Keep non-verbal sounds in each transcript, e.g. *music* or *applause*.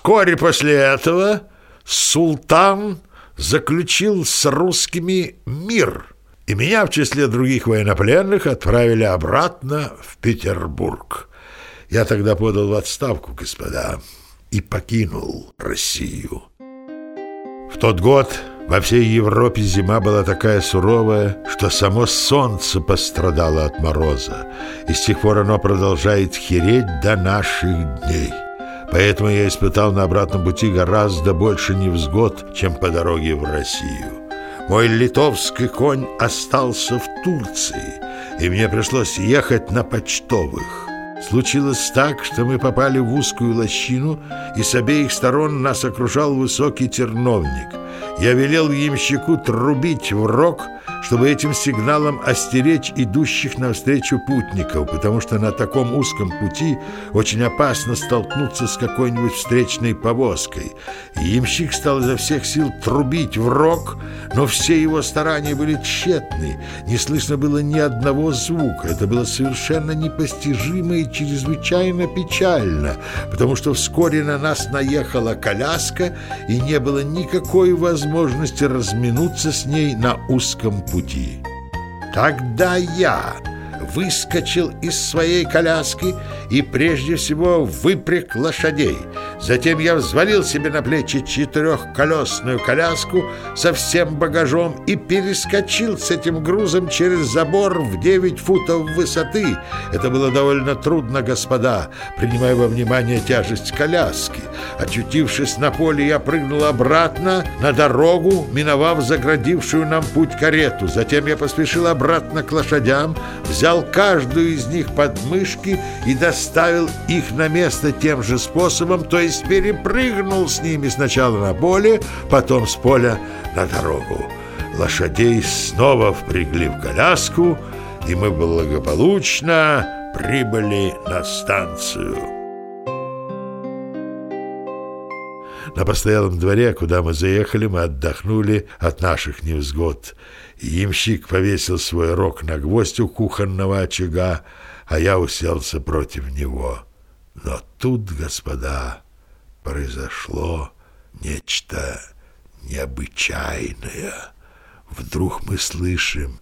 Вскоре после этого султан заключил с русскими мир, и меня в числе других военнопленных отправили обратно в Петербург. Я тогда подал в отставку, господа, и покинул Россию. В тот год во всей Европе зима была такая суровая, что само солнце пострадало от мороза, и с тех пор оно продолжает хереть до наших дней. Поэтому я испытал на обратном пути гораздо больше невзгод, чем по дороге в Россию. Мой литовский конь остался в Турции, и мне пришлось ехать на почтовых. Случилось так, что мы попали в узкую лощину, и с обеих сторон нас окружал высокий терновник. Я велел ямщику трубить в рог, чтобы этим сигналом остеречь идущих навстречу путников, потому что на таком узком пути очень опасно столкнуться с какой-нибудь встречной повозкой. Ямщик стал изо всех сил трубить в рог, но все его старания были тщетны. Не слышно было ни одного звука. Это было совершенно непостижимо и чрезвычайно печально, потому что вскоре на нас наехала коляска, и не было никакой возможности разминуться с ней на узком пути. Тогда я выскочил из своей коляски и прежде всего выпряг лошадей. Затем я взвалил себе на плечи четырехколесную коляску со всем багажом и перескочил с этим грузом через забор в 9 футов высоты. Это было довольно трудно, господа, принимая во внимание тяжесть коляски. Очутившись на поле, я прыгнул обратно на дорогу, миновав заградившую нам путь карету. Затем я поспешил обратно к лошадям, взял каждую из них под мышки и доставил их на место тем же способом, то есть перепрыгнул с ними сначала на поле, потом с поля на дорогу. Лошадей снова впрягли в коляску, и мы благополучно прибыли на станцию. На постоялом дворе, куда мы заехали, мы отдохнули от наших невзгод. Ямщик повесил свой рог на гвоздь у кухонного очага, а я уселся против него. Но тут, господа, произошло нечто необычайное. Вдруг мы слышим...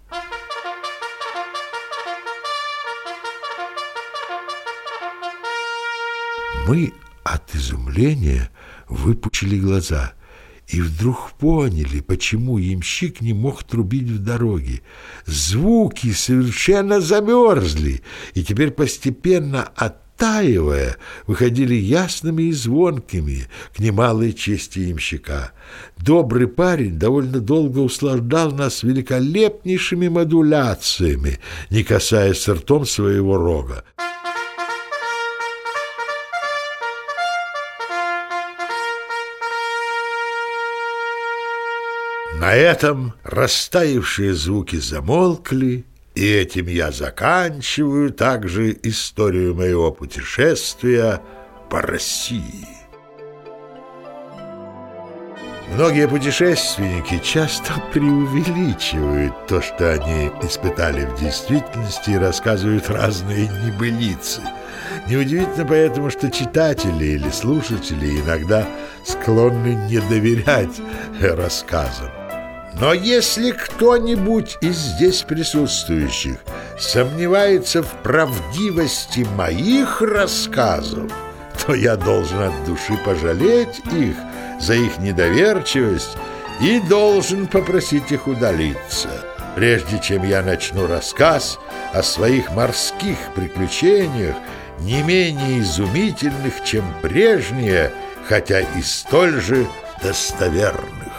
Мы от изумления выпучили глаза и вдруг поняли, почему ямщик не мог трубить в дороге. Звуки совершенно замерзли, и теперь постепенно оттаивая, выходили ясными и звонкими к немалой чести ямщика. Добрый парень довольно долго услаждал нас великолепнейшими модуляциями, не касаясь ртом своего рога. На этом растаявшие звуки замолкли, и этим я заканчиваю также историю моего путешествия по России. Многие путешественники часто *laughs* преувеличивают то, что они испытали в действительности и рассказывают разные небылицы. Неудивительно поэтому, что читатели или слушатели иногда склонны не доверять *laughs* рассказам. Но если кто-нибудь из здесь присутствующих сомневается в правдивости моих рассказов, то я должен от души пожалеть их за их недоверчивость и должен попросить их удалиться, прежде чем я начну рассказ о своих морских приключениях, не менее изумительных, чем прежние, хотя и столь же достоверных.